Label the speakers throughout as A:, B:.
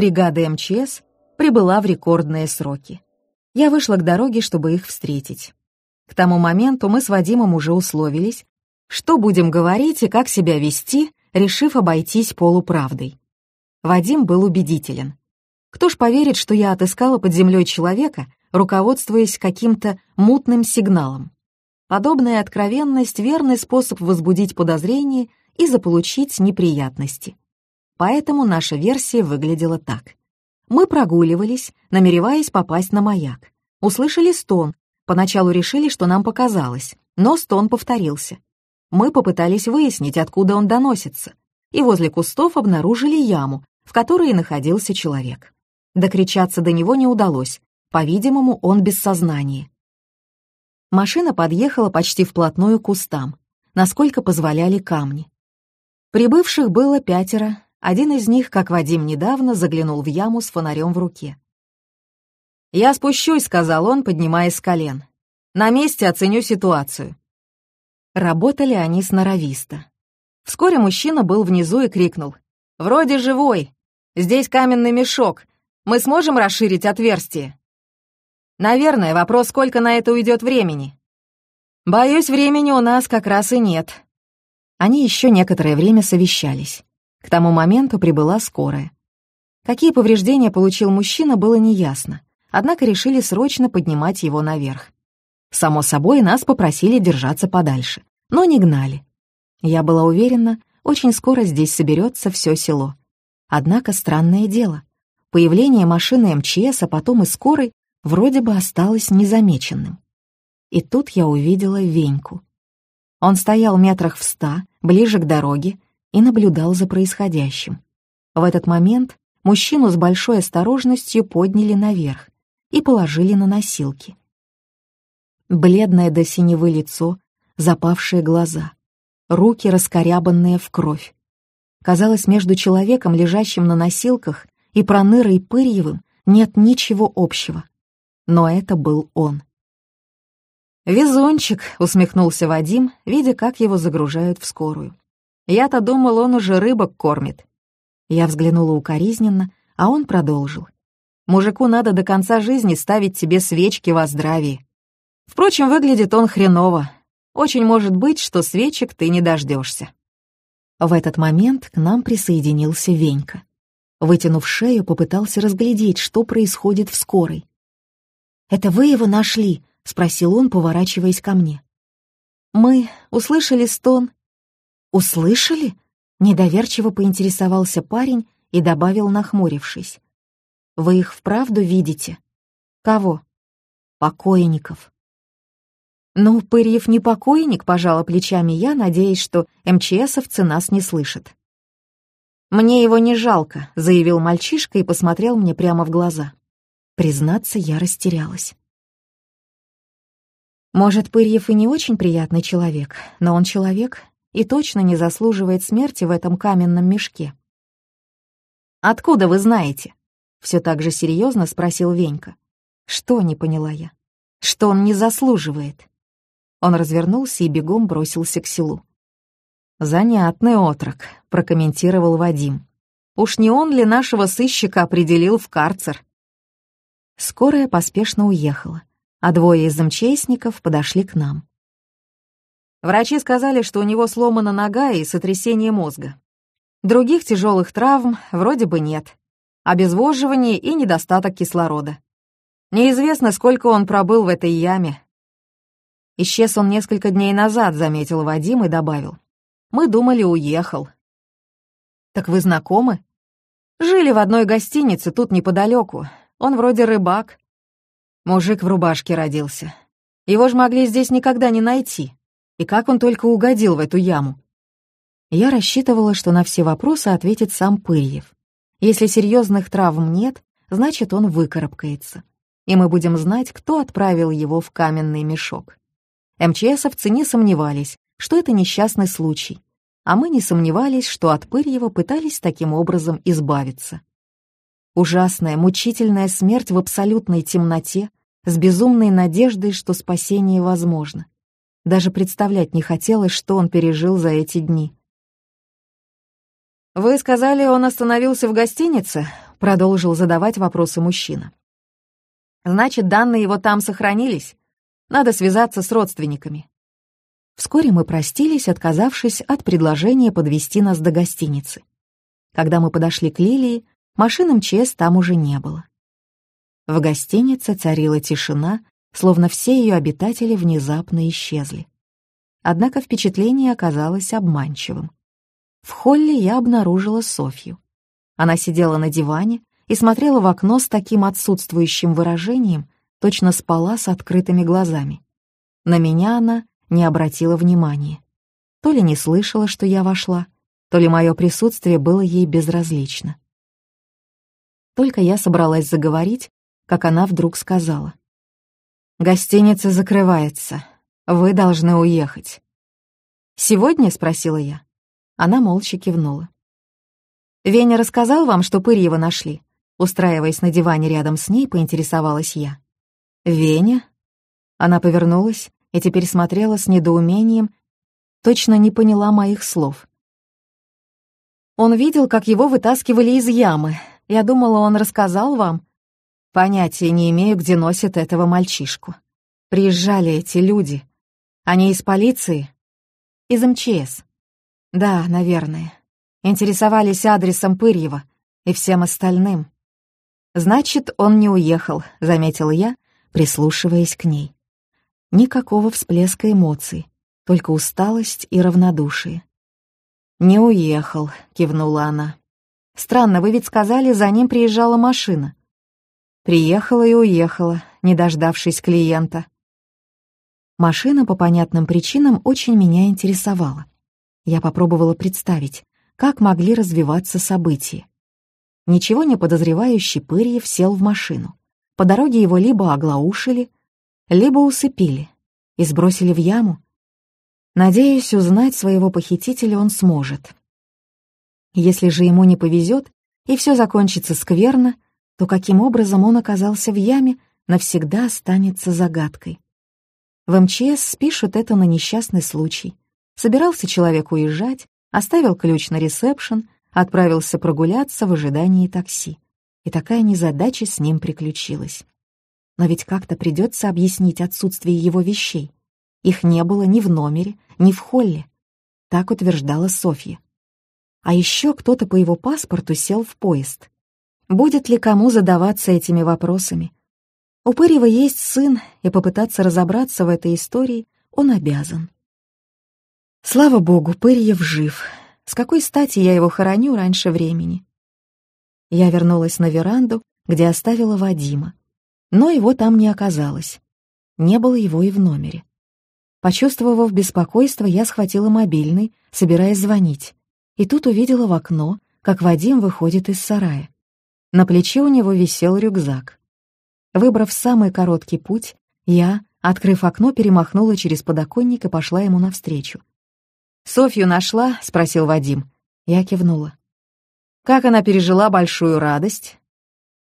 A: Бригада МЧС прибыла в рекордные сроки. Я вышла к дороге, чтобы их встретить. К тому моменту мы с Вадимом уже условились, что будем говорить и как себя вести, решив обойтись полуправдой. Вадим был убедителен. Кто ж поверит, что я отыскала под землей человека, руководствуясь каким-то мутным сигналом? Подобная откровенность — верный способ возбудить подозрения и заполучить неприятности. Поэтому наша версия выглядела так. Мы прогуливались, намереваясь попасть на маяк. Услышали стон. Поначалу решили, что нам показалось, но стон повторился. Мы попытались выяснить, откуда он доносится, и возле кустов обнаружили яму, в которой находился человек. Докричаться до него не удалось, по-видимому, он без сознания. Машина подъехала почти вплотную к кустам, насколько позволяли камни. Прибывших было пятеро, один из них, как Вадим недавно, заглянул в яму с фонарем в руке. «Я спущусь», — сказал он, поднимаясь с колен. «На месте оценю ситуацию». Работали они сноровисто. Вскоре мужчина был внизу и крикнул. «Вроде живой. Здесь каменный мешок. Мы сможем расширить отверстие?» «Наверное, вопрос, сколько на это уйдет времени». «Боюсь, времени у нас как раз и нет». Они еще некоторое время совещались. К тому моменту прибыла скорая. Какие повреждения получил мужчина, было неясно, однако решили срочно поднимать его наверх. Само собой, нас попросили держаться подальше, но не гнали. Я была уверена, очень скоро здесь соберется все село. Однако странное дело. Появление машины МЧС, а потом и скорой, вроде бы осталось незамеченным. И тут я увидела Веньку. Он стоял метрах в ста, ближе к дороге, и наблюдал за происходящим. В этот момент мужчину с большой осторожностью подняли наверх и положили на носилки. Бледное до синевы лицо, запавшие глаза, руки, раскорябанные в кровь. Казалось, между человеком, лежащим на носилках, и Пронырой Пырьевым нет ничего общего. Но это был он. «Везунчик», — усмехнулся Вадим, видя, как его загружают в скорую. Я-то думал, он уже рыбок кормит. Я взглянула укоризненно, а он продолжил. Мужику надо до конца жизни ставить тебе свечки во здравии. Впрочем, выглядит он хреново. Очень может быть, что свечек ты не дождешься. В этот момент к нам присоединился Венька. Вытянув шею, попытался разглядеть, что происходит в скорой. «Это вы его нашли?» — спросил он, поворачиваясь ко мне. Мы услышали стон «Услышали?» — недоверчиво поинтересовался парень и добавил, нахмурившись. «Вы их вправду видите?» «Кого?» «Покойников». «Ну, Пырьев не покойник», — пожала плечами я, надеясь, что МЧСовцы нас не слышат. «Мне его не жалко», — заявил мальчишка и посмотрел мне прямо в глаза. Признаться, я растерялась. Может, Пырьев и не очень приятный человек, но он человек, и точно не заслуживает смерти в этом каменном мешке. «Откуда вы знаете?» — все так же серьезно спросил Венька. «Что?» — не поняла я. «Что он не заслуживает?» Он развернулся и бегом бросился к селу. «Занятный отрок», — прокомментировал Вадим. «Уж не он ли нашего сыщика определил в карцер?» Скорая поспешно уехала, а двое из МЧСников подошли к нам. Врачи сказали, что у него сломана нога и сотрясение мозга. Других тяжелых травм вроде бы нет. Обезвоживание и недостаток кислорода. Неизвестно, сколько он пробыл в этой яме. Исчез он несколько дней назад, заметил Вадим и добавил. Мы думали, уехал. Так вы знакомы? Жили в одной гостинице тут неподалеку. Он вроде рыбак. Мужик в рубашке родился. Его ж могли здесь никогда не найти. И как он только угодил в эту яму? Я рассчитывала, что на все вопросы ответит сам Пырьев. Если серьезных травм нет, значит, он выкарабкается. И мы будем знать, кто отправил его в каменный мешок. МЧСовцы не сомневались, что это несчастный случай, а мы не сомневались, что от Пырьева пытались таким образом избавиться. Ужасная, мучительная смерть в абсолютной темноте, с безумной надеждой, что спасение возможно. Даже представлять не хотелось, что он пережил за эти дни. «Вы сказали, он остановился в гостинице?» продолжил задавать вопросы мужчина. «Значит, данные его там сохранились? Надо связаться с родственниками». Вскоре мы простились, отказавшись от предложения подвести нас до гостиницы. Когда мы подошли к Лилии, машин МЧС там уже не было. В гостинице царила тишина, словно все ее обитатели внезапно исчезли. Однако впечатление оказалось обманчивым. В холле я обнаружила Софью. Она сидела на диване и смотрела в окно с таким отсутствующим выражением, точно спала с открытыми глазами. На меня она не обратила внимания. То ли не слышала, что я вошла, то ли мое присутствие было ей безразлично. Только я собралась заговорить, как она вдруг сказала. «Гостиница закрывается. Вы должны уехать». «Сегодня?» — спросила я. Она молча кивнула. «Веня рассказал вам, что Пырьева нашли?» Устраиваясь на диване рядом с ней, поинтересовалась я. «Веня?» Она повернулась и теперь смотрела с недоумением, точно не поняла моих слов. Он видел, как его вытаскивали из ямы. Я думала, он рассказал вам. Понятия не имею, где носят этого мальчишку. Приезжали эти люди. Они из полиции? Из МЧС. Да, наверное. Интересовались адресом Пырьева и всем остальным. «Значит, он не уехал», — заметил я, прислушиваясь к ней. Никакого всплеска эмоций, только усталость и равнодушие. «Не уехал», — кивнула она. «Странно, вы ведь сказали, за ним приезжала машина». Приехала и уехала, не дождавшись клиента. Машина по понятным причинам очень меня интересовала. Я попробовала представить, как могли развиваться события. Ничего не подозревающий Пырьев сел в машину. По дороге его либо оглаушили, либо усыпили и сбросили в яму. Надеюсь, узнать своего похитителя он сможет. Если же ему не повезет и все закончится скверно, то каким образом он оказался в яме, навсегда останется загадкой. В МЧС спишут это на несчастный случай. Собирался человек уезжать, оставил ключ на ресепшн, отправился прогуляться в ожидании такси. И такая незадача с ним приключилась. Но ведь как-то придется объяснить отсутствие его вещей. Их не было ни в номере, ни в холле. Так утверждала Софья. А еще кто-то по его паспорту сел в поезд. Будет ли кому задаваться этими вопросами? У Пырева есть сын, и попытаться разобраться в этой истории он обязан. Слава богу, Пырьев жив. С какой стати я его хороню раньше времени? Я вернулась на веранду, где оставила Вадима. Но его там не оказалось. Не было его и в номере. Почувствовав беспокойство, я схватила мобильный, собираясь звонить. И тут увидела в окно, как Вадим выходит из сарая. На плече у него висел рюкзак. Выбрав самый короткий путь, я, открыв окно, перемахнула через подоконник и пошла ему навстречу. «Софью нашла?» — спросил Вадим. Я кивнула. «Как она пережила большую радость?»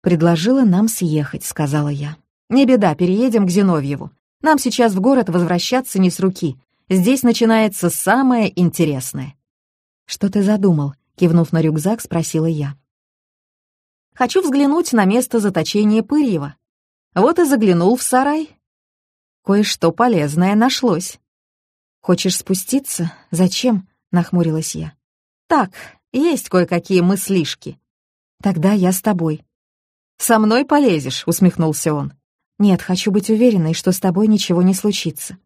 A: «Предложила нам съехать», — сказала я. «Не беда, переедем к Зиновьеву. Нам сейчас в город возвращаться не с руки. Здесь начинается самое интересное». «Что ты задумал?» — кивнув на рюкзак, спросила я. «Хочу взглянуть на место заточения Пырьева. Вот и заглянул в сарай. Кое-что полезное нашлось». «Хочешь спуститься? Зачем?» — нахмурилась я. «Так, есть кое-какие мыслишки». «Тогда я с тобой». «Со мной полезешь», — усмехнулся он. «Нет, хочу быть уверенной, что с тобой ничего не случится».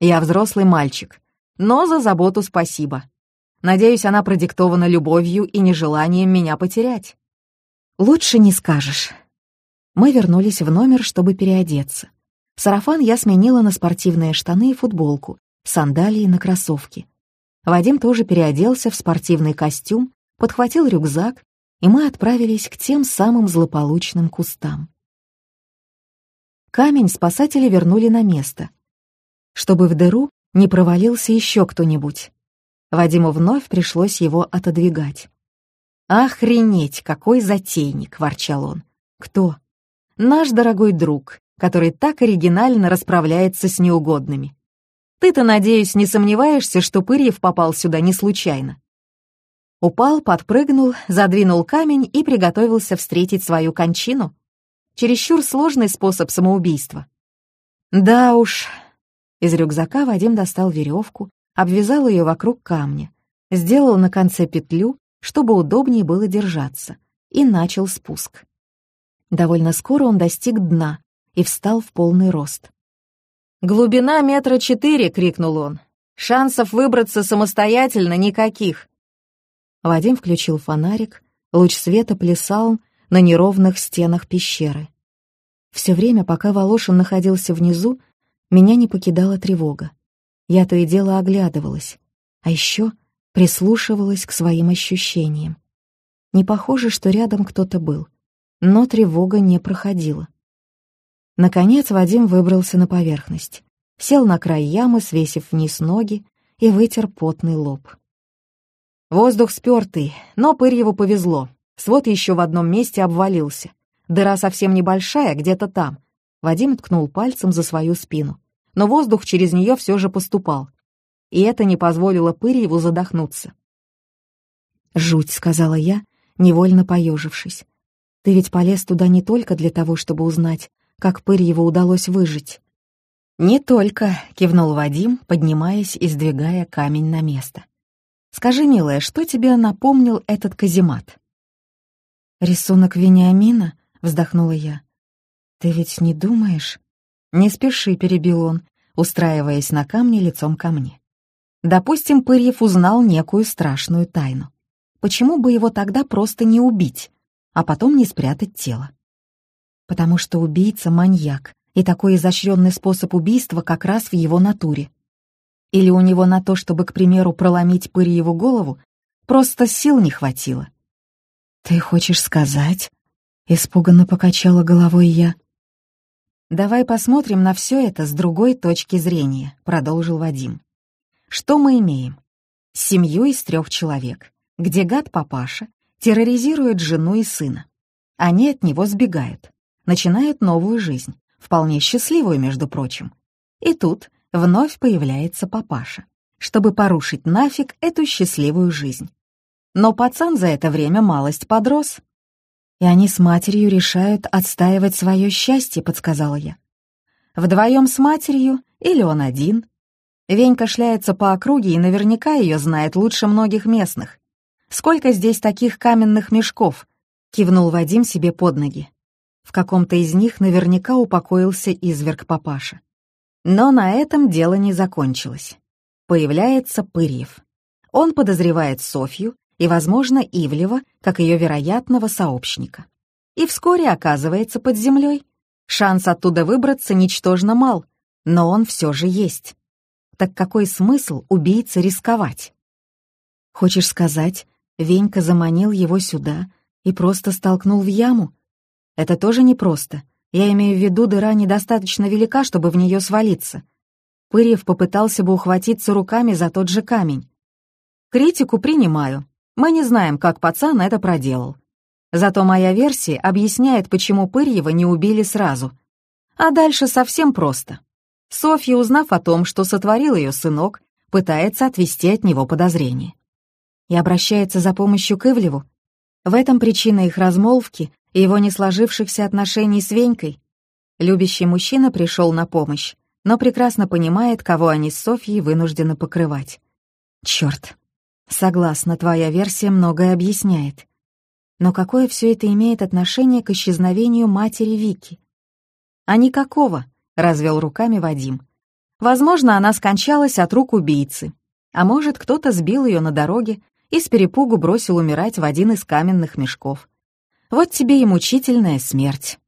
A: «Я взрослый мальчик, но за заботу спасибо. Надеюсь, она продиктована любовью и нежеланием меня потерять». «Лучше не скажешь». Мы вернулись в номер, чтобы переодеться. Сарафан я сменила на спортивные штаны и футболку, сандалии на кроссовки. Вадим тоже переоделся в спортивный костюм, подхватил рюкзак, и мы отправились к тем самым злополучным кустам. Камень спасатели вернули на место, чтобы в дыру не провалился еще кто-нибудь. Вадиму вновь пришлось его отодвигать. «Охренеть, какой затейник!» — ворчал он. «Кто?» «Наш дорогой друг, который так оригинально расправляется с неугодными. Ты-то, надеюсь, не сомневаешься, что Пырьев попал сюда не случайно?» Упал, подпрыгнул, задвинул камень и приготовился встретить свою кончину. Чересчур сложный способ самоубийства. Да уж. Из рюкзака Вадим достал веревку, обвязал ее вокруг камня, сделал на конце петлю, чтобы удобнее было держаться, и начал спуск. Довольно скоро он достиг дна и встал в полный рост. «Глубина метра четыре!» — крикнул он. «Шансов выбраться самостоятельно никаких!» Вадим включил фонарик, луч света плясал на неровных стенах пещеры. Все время, пока Волошин находился внизу, меня не покидала тревога. Я то и дело оглядывалась, а еще прислушивалась к своим ощущениям. Не похоже, что рядом кто-то был, но тревога не проходила. Наконец Вадим выбрался на поверхность, сел на край ямы, свесив вниз ноги и вытер потный лоб. Воздух спёртый, но Пырьеву повезло. Свод еще в одном месте обвалился. Дыра совсем небольшая, где-то там. Вадим ткнул пальцем за свою спину. Но воздух через нее все же поступал. И это не позволило Пырьеву задохнуться. «Жуть», — сказала я, невольно поежившись. «Ты ведь полез туда не только для того, чтобы узнать, как Пырьеву удалось выжить». «Не только», — кивнул Вадим, поднимаясь и сдвигая камень на место. Скажи, милая, что тебе напомнил этот каземат?» «Рисунок Вениамина?» — вздохнула я. «Ты ведь не думаешь?» «Не спеши», — перебил он, устраиваясь на камне лицом ко мне. «Допустим, Пырьев узнал некую страшную тайну. Почему бы его тогда просто не убить, а потом не спрятать тело?» «Потому что убийца — маньяк, и такой изощренный способ убийства как раз в его натуре. Или у него на то, чтобы, к примеру, проломить Пырьеву голову, просто сил не хватило. «Ты хочешь сказать?» — испуганно покачала головой я. «Давай посмотрим на все это с другой точки зрения», — продолжил Вадим. «Что мы имеем? Семью из трех человек, где гад-папаша терроризирует жену и сына. Они от него сбегают, начинают новую жизнь, вполне счастливую, между прочим. И тут вновь появляется папаша, чтобы порушить нафиг эту счастливую жизнь. Но пацан за это время малость подрос. И они с матерью решают отстаивать свое счастье, подсказала я. Вдвоем с матерью или он один? Венька шляется по округе и наверняка ее знает лучше многих местных. Сколько здесь таких каменных мешков? Кивнул Вадим себе под ноги. В каком-то из них наверняка упокоился изверг папаша. Но на этом дело не закончилось. Появляется Пырьев. Он подозревает Софью и, возможно, Ивлева, как ее вероятного сообщника. И вскоре оказывается под землей. Шанс оттуда выбраться ничтожно мал, но он все же есть. Так какой смысл убийце рисковать? Хочешь сказать, Венька заманил его сюда и просто столкнул в яму? Это тоже непросто, я имею в виду, дыра недостаточно велика, чтобы в нее свалиться. Пырьев попытался бы ухватиться руками за тот же камень. Критику принимаю. Мы не знаем, как пацан это проделал. Зато моя версия объясняет, почему Пырьева не убили сразу. А дальше совсем просто. Софья, узнав о том, что сотворил ее сынок, пытается отвести от него подозрения. И обращается за помощью к Ивлеву. В этом причина их размолвки и его не сложившихся отношений с Венькой. Любящий мужчина пришел на помощь, но прекрасно понимает, кого они с Софьей вынуждены покрывать. Черт. Согласна, твоя версия многое объясняет. Но какое все это имеет отношение к исчезновению матери Вики? А никакого, развел руками Вадим. Возможно, она скончалась от рук убийцы. А может, кто-то сбил ее на дороге и с перепугу бросил умирать в один из каменных мешков. Вот тебе и мучительная смерть.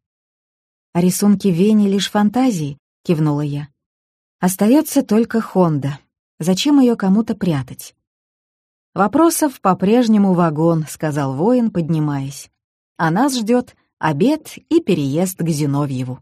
A: А рисунки Вени лишь фантазии, кивнула я. Остается только Хонда. Зачем ее кому-то прятать? Вопросов по-прежнему вагон, сказал воин, поднимаясь. А нас ждет обед и переезд к Зиновьеву.